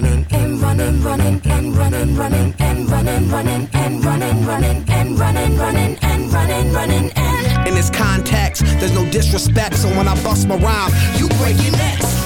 Running, And running, running, and running, running, and running, running, and running, running, and running, running, and running, running, and In this context, there's no disrespect, so when I bust my rhyme, you break your necks.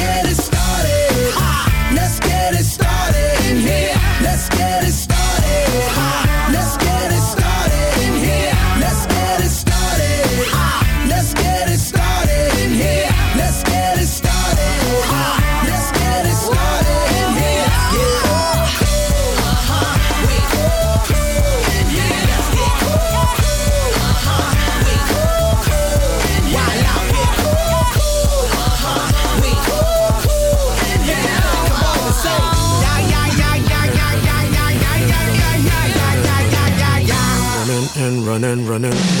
running.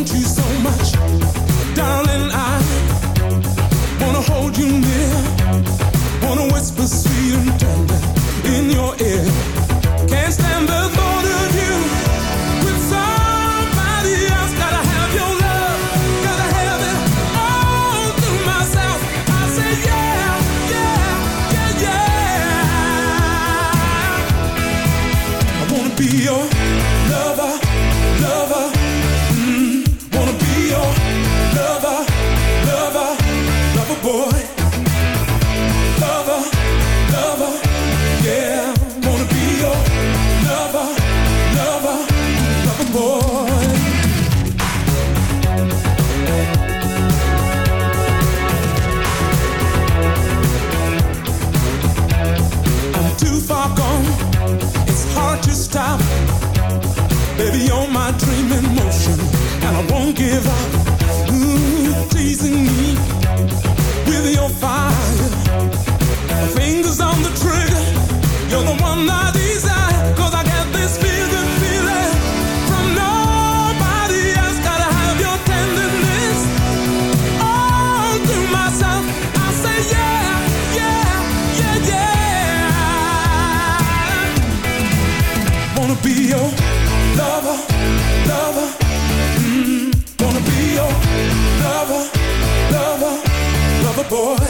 Don't you so boy.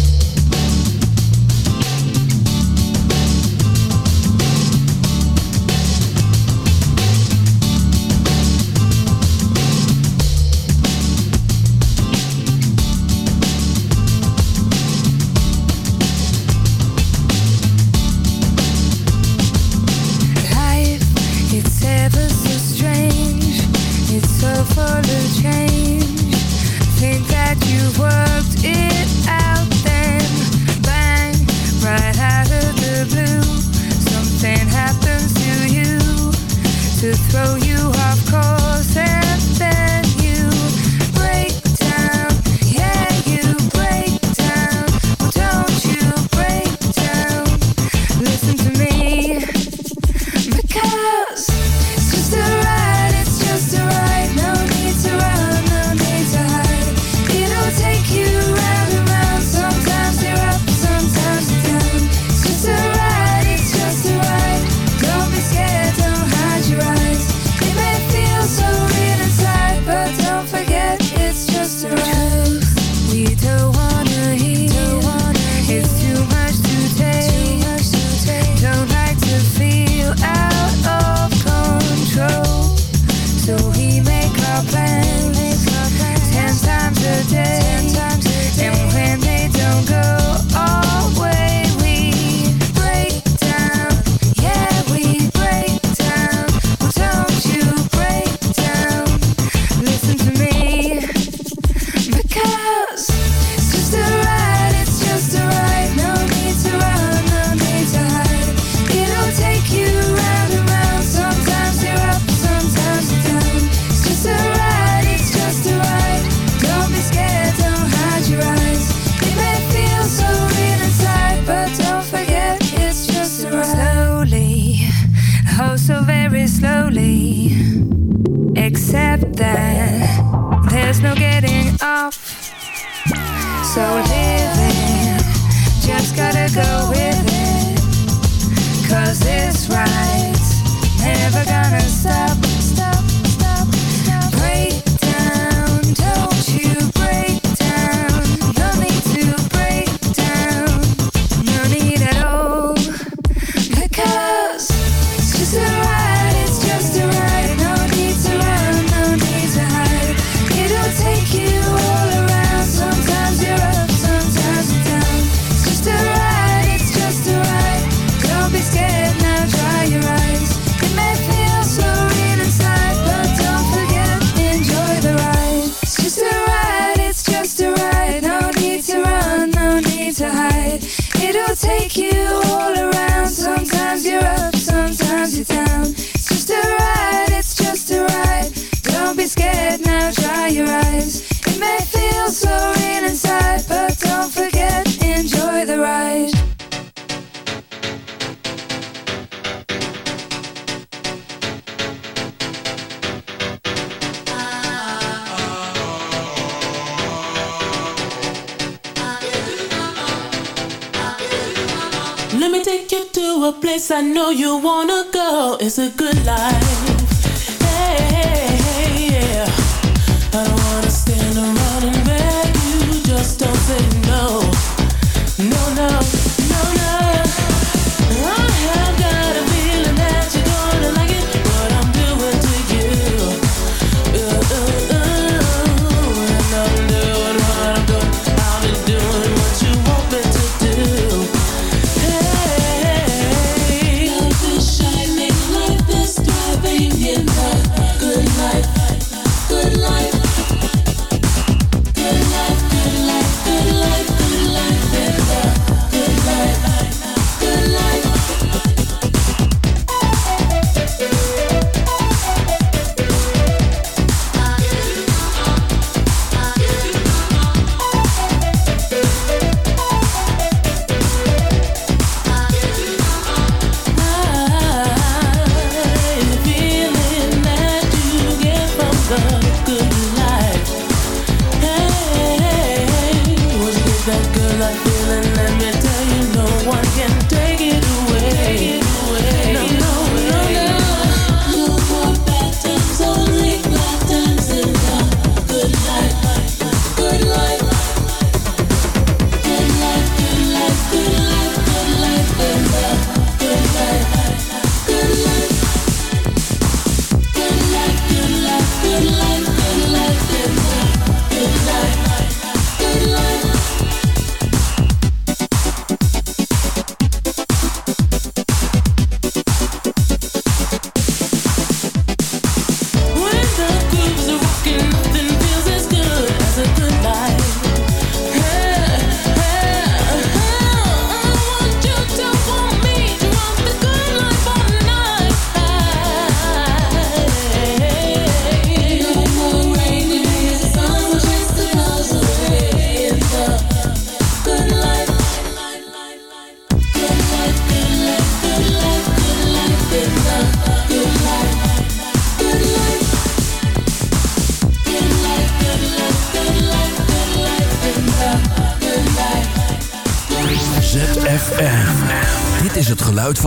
throw you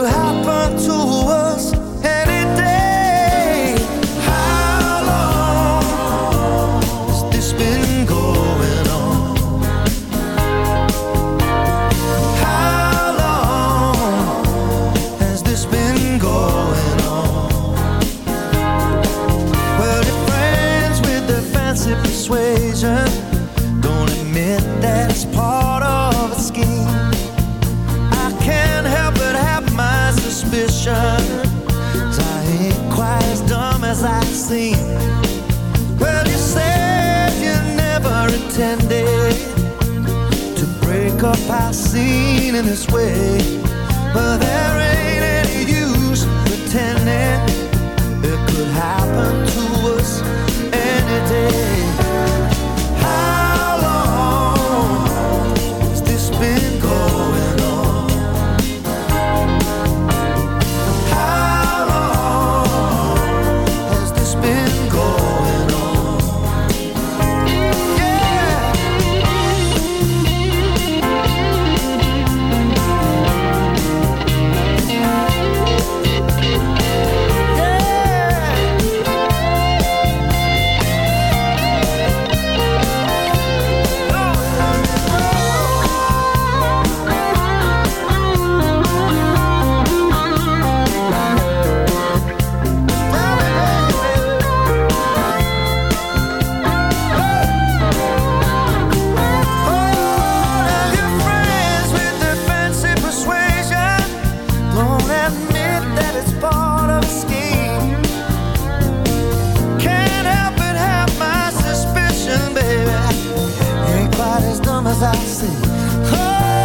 will happen to us. seen in this way, but there is. as I say. Oh.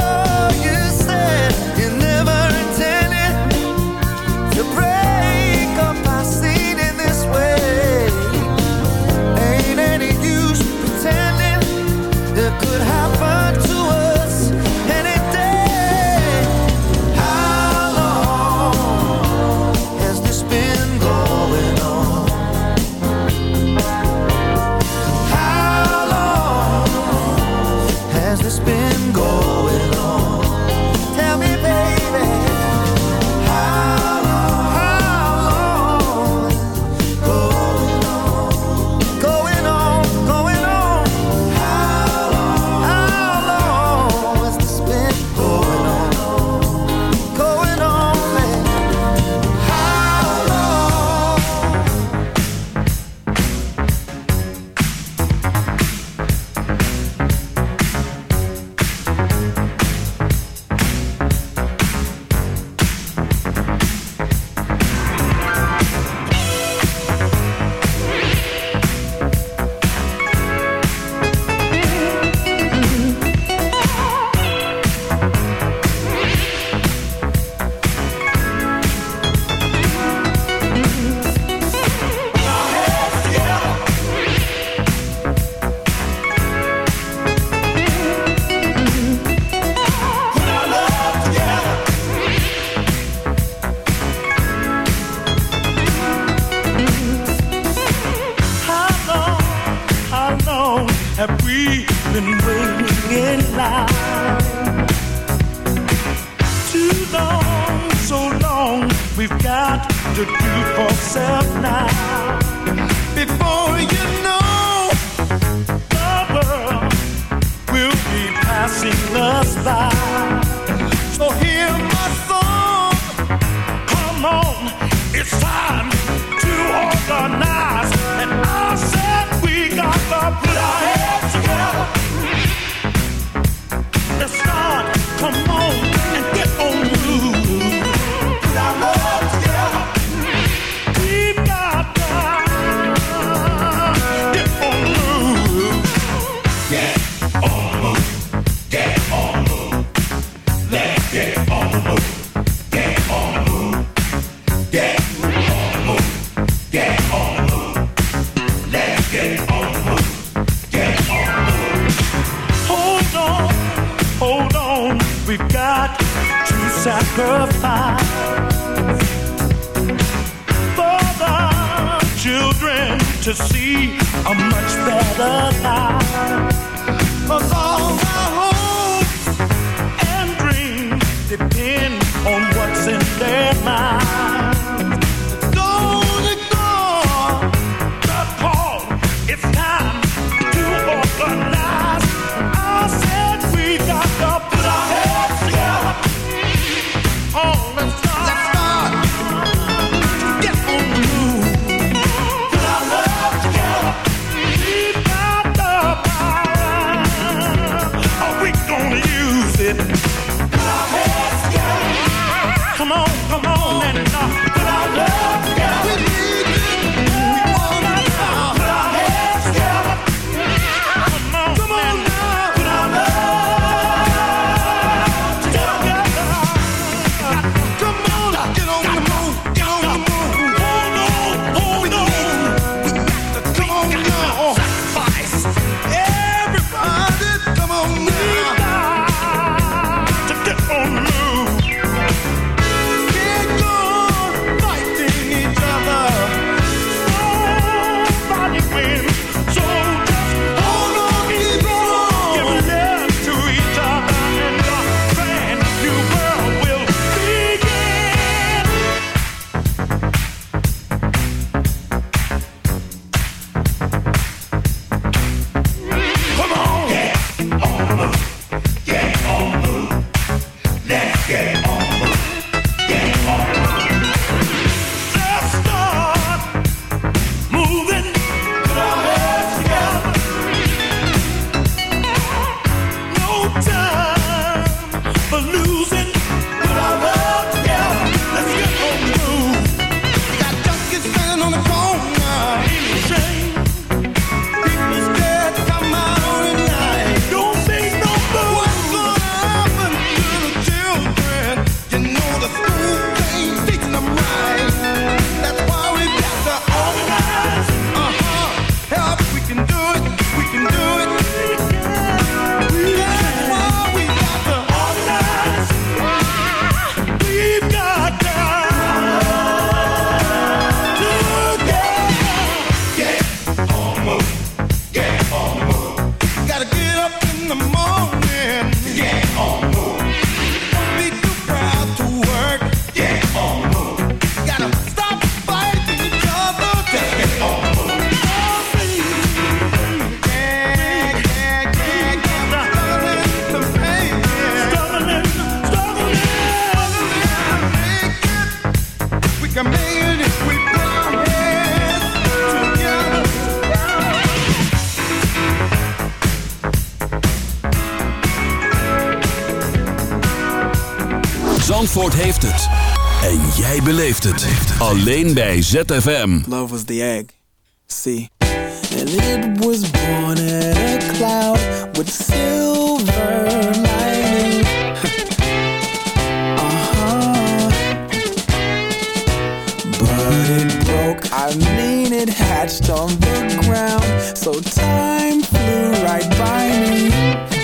we've got to do for self now. Before you know, the world will be passing us by. So hear my song, come on, it's time to organize. sacrifice for the children to see a much better life. Cause all my hopes and dreams depend. Zandvoort heeft het. En jij beleeft het. Alleen bij ZFM. Love was the egg. See. And it was born in a cloud with silver lining. uh -huh. But it broke. I mean it hatched on the ground. So time flew right by me.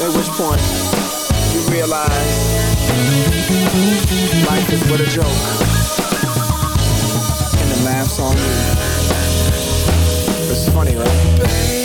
At which point, you realize life is but a joke. And the laughs on you. It's funny, right?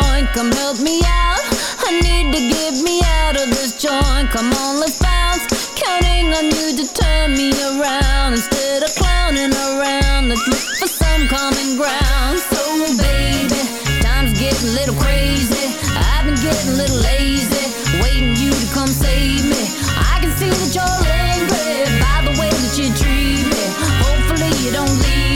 point, come help me out. I need to get me out of this joint. Come on, let's bounce. Counting on you to turn me around. Instead of clowning around Let's look for some common ground. So baby, times getting a little crazy. I've been getting a little lazy Waiting you to come save me. I can see that you're angry By the way that you treat me. Hopefully you don't leave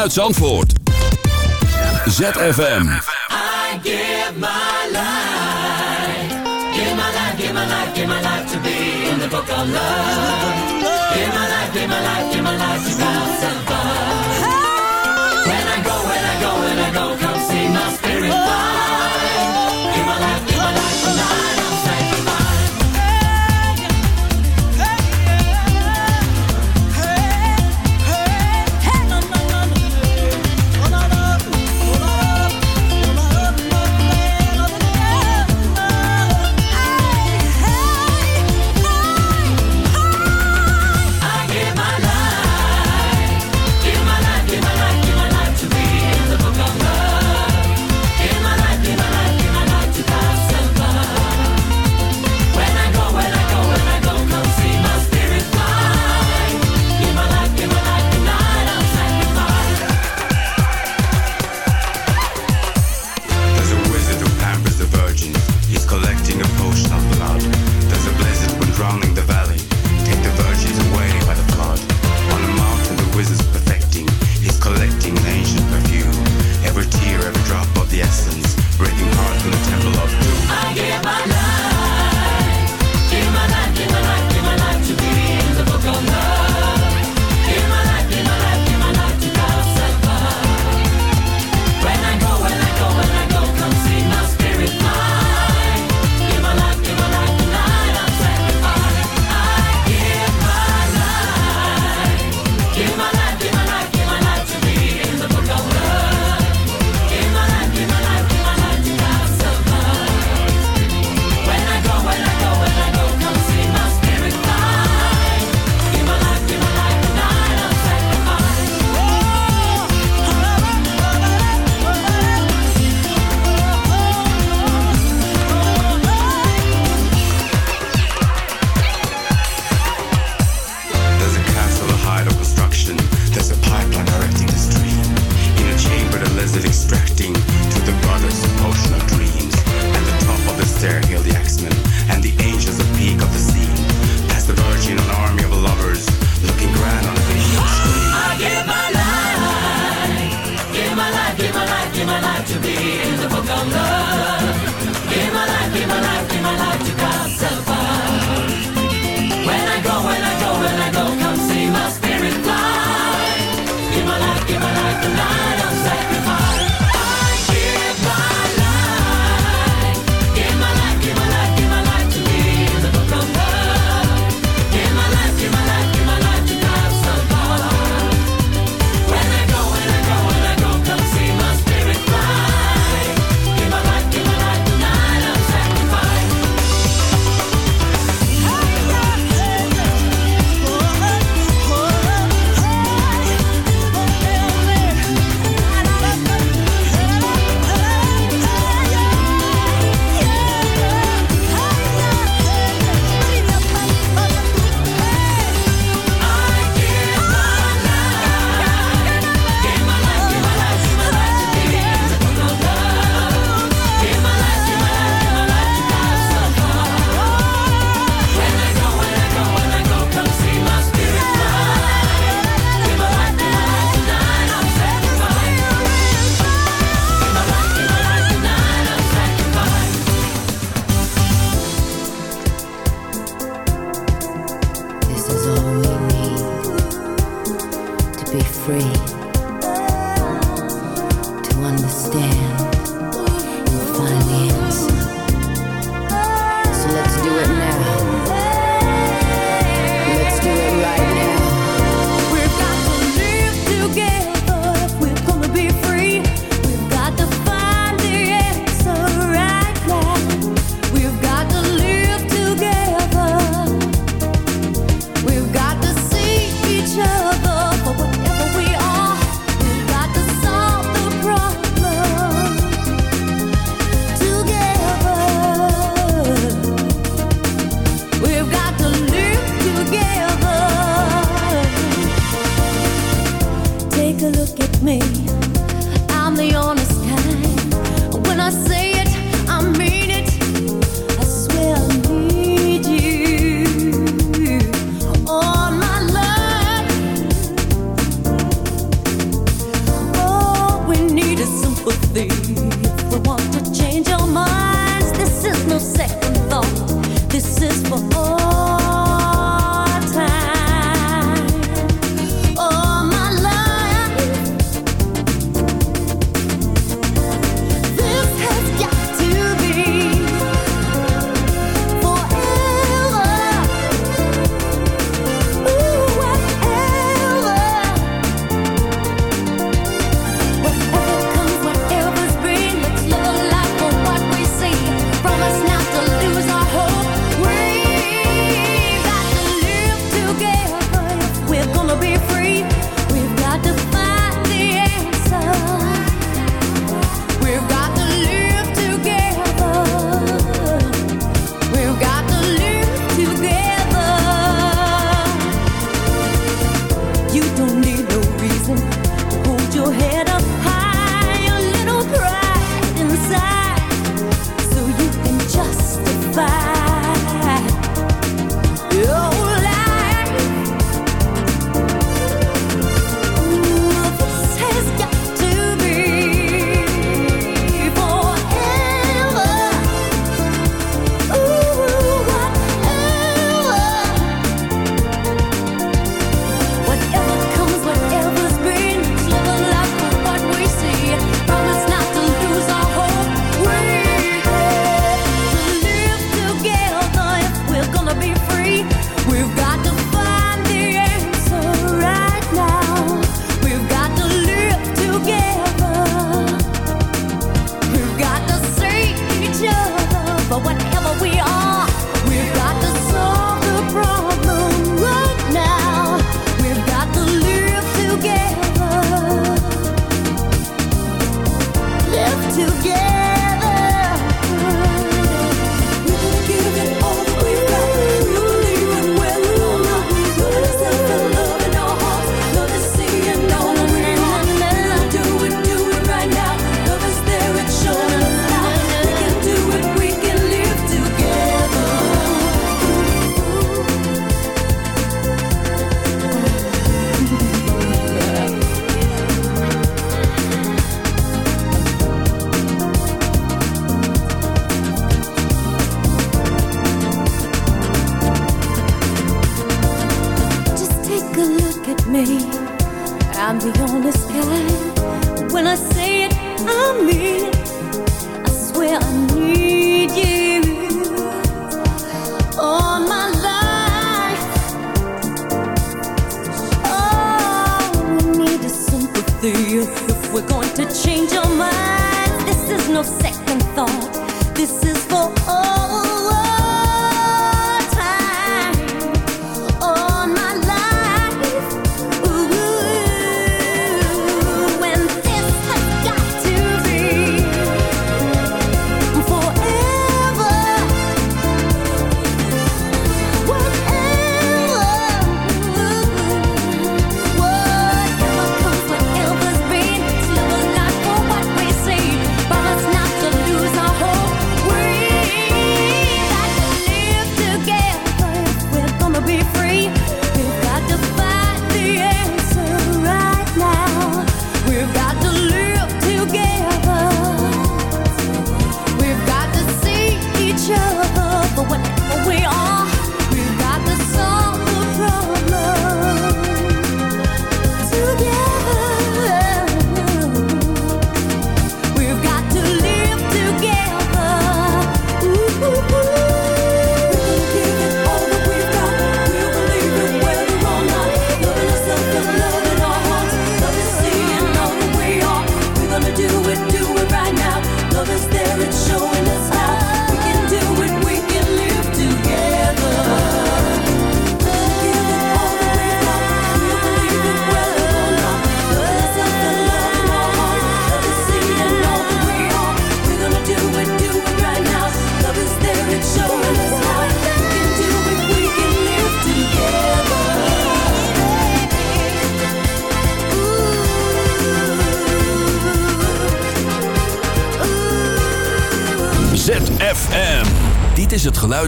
vanuit Zandvoort. ZFM. I give my life, give my life, give my life, give my life to be in the book of love. Give my life, give my life, give my life to